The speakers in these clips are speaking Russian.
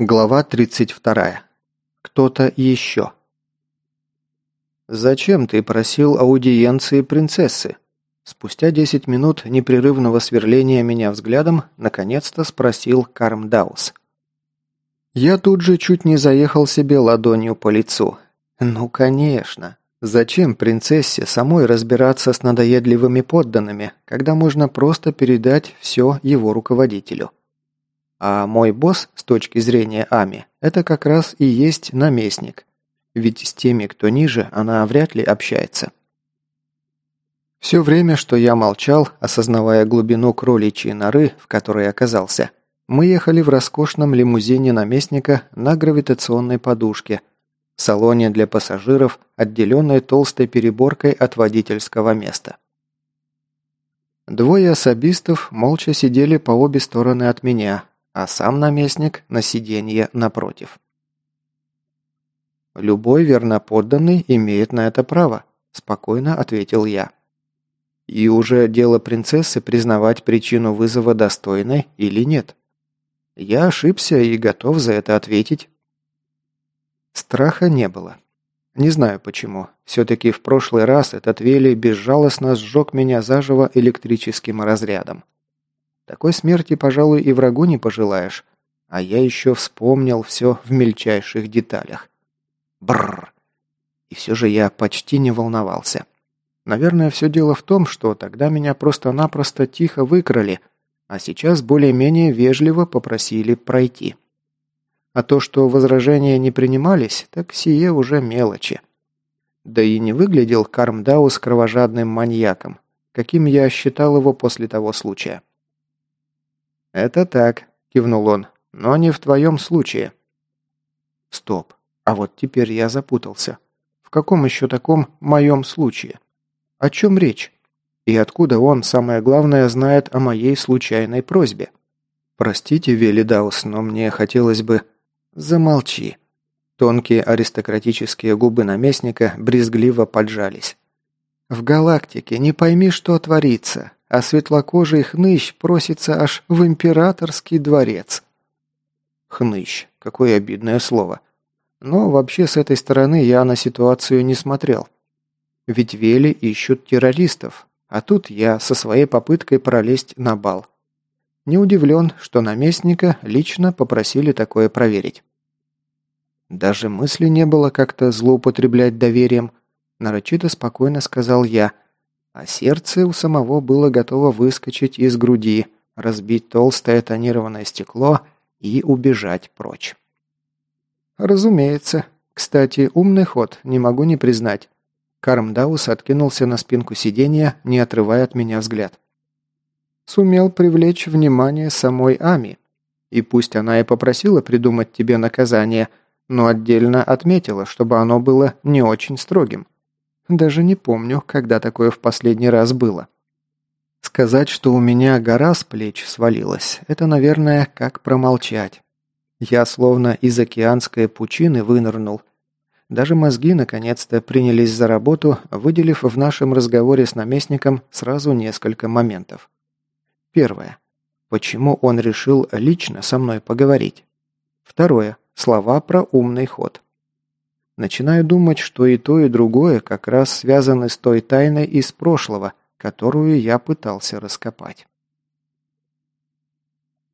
Глава 32. Кто-то еще. «Зачем ты просил аудиенции принцессы?» Спустя 10 минут непрерывного сверления меня взглядом, наконец-то спросил Карм Даус. Я тут же чуть не заехал себе ладонью по лицу. «Ну, конечно. Зачем принцессе самой разбираться с надоедливыми подданными, когда можно просто передать все его руководителю?» А мой босс, с точки зрения Ами, это как раз и есть наместник. Ведь с теми, кто ниже, она вряд ли общается. Все время, что я молчал, осознавая глубину кроличьей норы, в которой оказался, мы ехали в роскошном лимузине наместника на гравитационной подушке, в салоне для пассажиров, отделенной толстой переборкой от водительского места. Двое особистов молча сидели по обе стороны от меня, а сам наместник на сиденье напротив. «Любой верноподданный имеет на это право», – спокойно ответил я. «И уже дело принцессы признавать причину вызова достойной или нет. Я ошибся и готов за это ответить». Страха не было. Не знаю почему. Все-таки в прошлый раз этот Вели безжалостно сжег меня заживо электрическим разрядом. Такой смерти, пожалуй, и врагу не пожелаешь. А я еще вспомнил все в мельчайших деталях. Бррр. И все же я почти не волновался. Наверное, все дело в том, что тогда меня просто-напросто тихо выкрали, а сейчас более-менее вежливо попросили пройти. А то, что возражения не принимались, так сие уже мелочи. Да и не выглядел Кармдаус кровожадным маньяком, каким я считал его после того случая. «Это так», – кивнул он, – «но не в твоем случае». «Стоп. А вот теперь я запутался. В каком еще таком моем случае? О чем речь? И откуда он, самое главное, знает о моей случайной просьбе?» «Простите, Велидаус, но мне хотелось бы...» «Замолчи». Тонкие аристократические губы наместника брезгливо поджались. «В галактике не пойми, что творится а светлокожий хныщ просится аж в императорский дворец. Хныщ. Какое обидное слово. Но вообще с этой стороны я на ситуацию не смотрел. Ведь Вели ищут террористов, а тут я со своей попыткой пролезть на бал. Не удивлен, что наместника лично попросили такое проверить. Даже мысли не было как-то злоупотреблять доверием, нарочито спокойно сказал я – а сердце у самого было готово выскочить из груди, разбить толстое тонированное стекло и убежать прочь. Разумеется. Кстати, умный ход, не могу не признать. Кармдаус откинулся на спинку сиденья, не отрывая от меня взгляд. Сумел привлечь внимание самой Ами. И пусть она и попросила придумать тебе наказание, но отдельно отметила, чтобы оно было не очень строгим. Даже не помню, когда такое в последний раз было. Сказать, что у меня гора с плеч свалилась, это, наверное, как промолчать. Я словно из океанской пучины вынырнул. Даже мозги наконец-то принялись за работу, выделив в нашем разговоре с наместником сразу несколько моментов. Первое. Почему он решил лично со мной поговорить? Второе. Слова про умный ход. Начинаю думать, что и то, и другое как раз связаны с той тайной из прошлого, которую я пытался раскопать.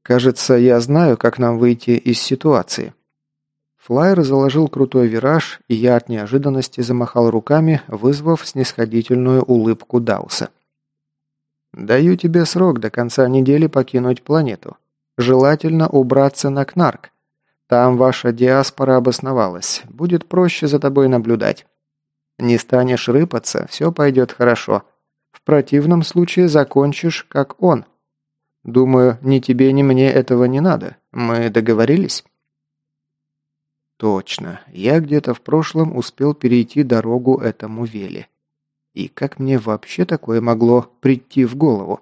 Кажется, я знаю, как нам выйти из ситуации. Флайер заложил крутой вираж, и я от неожиданности замахал руками, вызвав снисходительную улыбку Дауса. «Даю тебе срок до конца недели покинуть планету. Желательно убраться на Кнарк. Там ваша диаспора обосновалась. Будет проще за тобой наблюдать. Не станешь рыпаться, все пойдет хорошо. В противном случае закончишь, как он. Думаю, ни тебе, ни мне этого не надо. Мы договорились?» «Точно. Я где-то в прошлом успел перейти дорогу этому Веле. И как мне вообще такое могло прийти в голову?»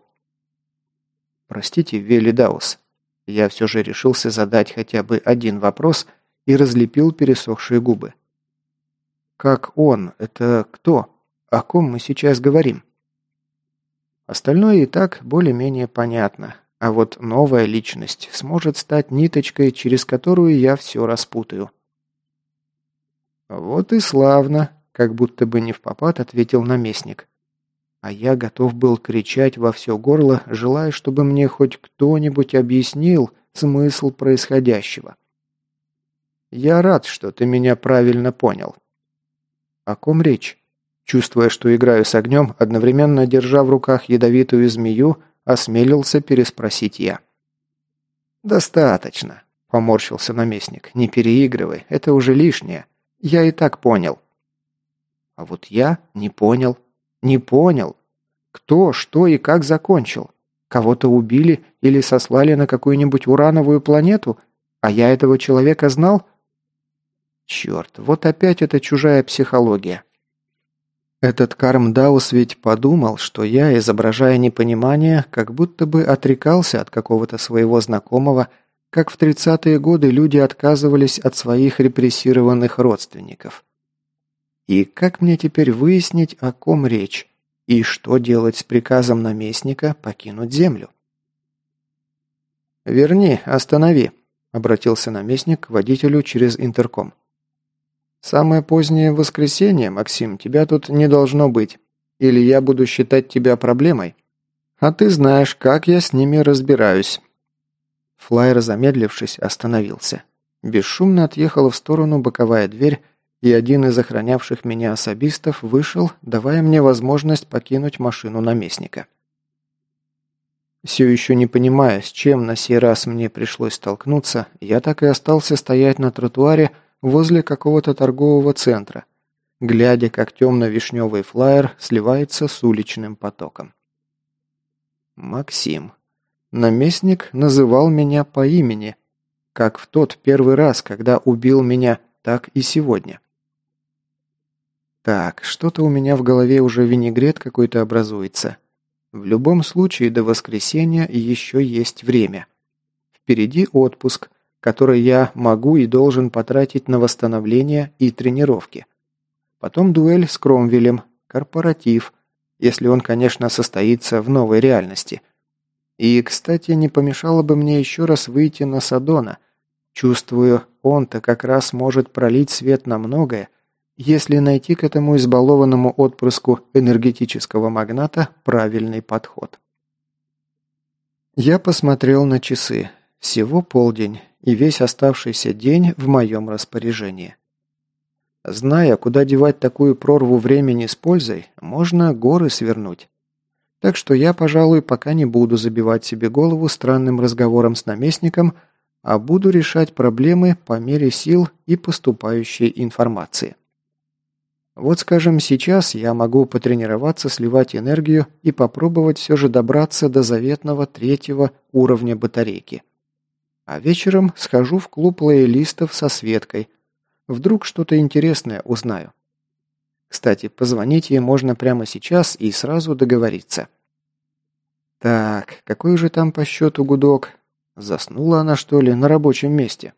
«Простите, Вели Даус, я все же решился задать хотя бы один вопрос и разлепил пересохшие губы. «Как он? Это кто? О ком мы сейчас говорим?» Остальное и так более-менее понятно. А вот новая личность сможет стать ниточкой, через которую я все распутаю. Вот и славно, как будто бы не в попад ответил наместник. А я готов был кричать во все горло, желая, чтобы мне хоть кто-нибудь объяснил смысл происходящего. Я рад, что ты меня правильно понял. О ком речь? Чувствуя, что играю с огнем, одновременно держа в руках ядовитую змею, осмелился переспросить я. «Достаточно», — поморщился наместник. «Не переигрывай, это уже лишнее. Я и так понял». А вот я не понял. Не понял. Кто, что и как закончил. Кого-то убили или сослали на какую-нибудь урановую планету, а я этого человека знал? Черт, вот опять эта чужая психология. Этот Кармдаус ведь подумал, что я, изображая непонимание, как будто бы отрекался от какого-то своего знакомого, как в 30-е годы люди отказывались от своих репрессированных родственников. И как мне теперь выяснить, о ком речь? И что делать с приказом наместника покинуть землю? «Верни, останови», — обратился наместник к водителю через интерком. «Самое позднее воскресенье, Максим, тебя тут не должно быть. Или я буду считать тебя проблемой. А ты знаешь, как я с ними разбираюсь». Флайер, замедлившись, остановился. Бесшумно отъехала в сторону боковая дверь, и один из охранявших меня особистов вышел, давая мне возможность покинуть машину наместника. Все еще не понимая, с чем на сей раз мне пришлось столкнуться, я так и остался стоять на тротуаре, возле какого-то торгового центра, глядя, как темно-вишневый флаер сливается с уличным потоком. Максим. Наместник называл меня по имени, как в тот первый раз, когда убил меня, так и сегодня. Так, что-то у меня в голове уже винегрет какой-то образуется. В любом случае, до воскресенья еще есть время. Впереди отпуск, который я могу и должен потратить на восстановление и тренировки. Потом дуэль с Кромвелем, корпоратив, если он, конечно, состоится в новой реальности. И, кстати, не помешало бы мне еще раз выйти на Садона. Чувствую, он-то как раз может пролить свет на многое, если найти к этому избалованному отпрыску энергетического магната правильный подход. Я посмотрел на часы. Всего полдень, и весь оставшийся день в моем распоряжении. Зная, куда девать такую прорву времени с пользой, можно горы свернуть. Так что я, пожалуй, пока не буду забивать себе голову странным разговором с наместником, а буду решать проблемы по мере сил и поступающей информации. Вот, скажем, сейчас я могу потренироваться сливать энергию и попробовать все же добраться до заветного третьего уровня батарейки – а вечером схожу в клуб лоялистов со Светкой. Вдруг что-то интересное узнаю. Кстати, позвонить ей можно прямо сейчас и сразу договориться. Так, какой же там по счету гудок? Заснула она, что ли, на рабочем месте?